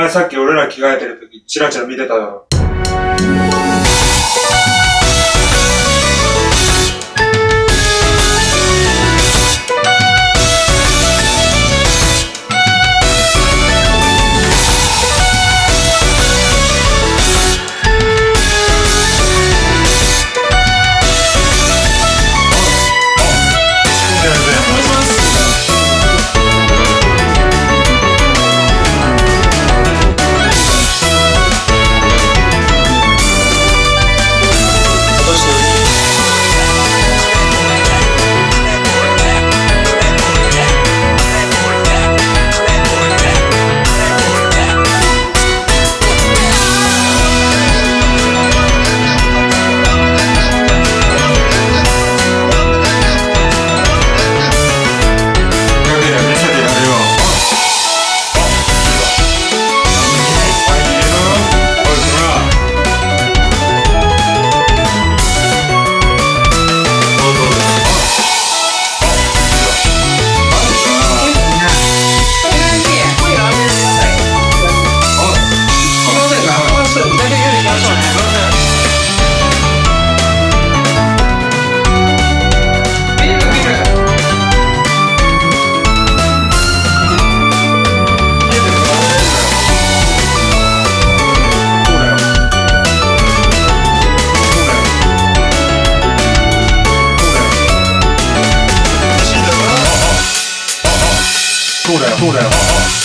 前さっき俺ら着替えてる時チラチラ見てた。よ。そうだよ。そうだよ。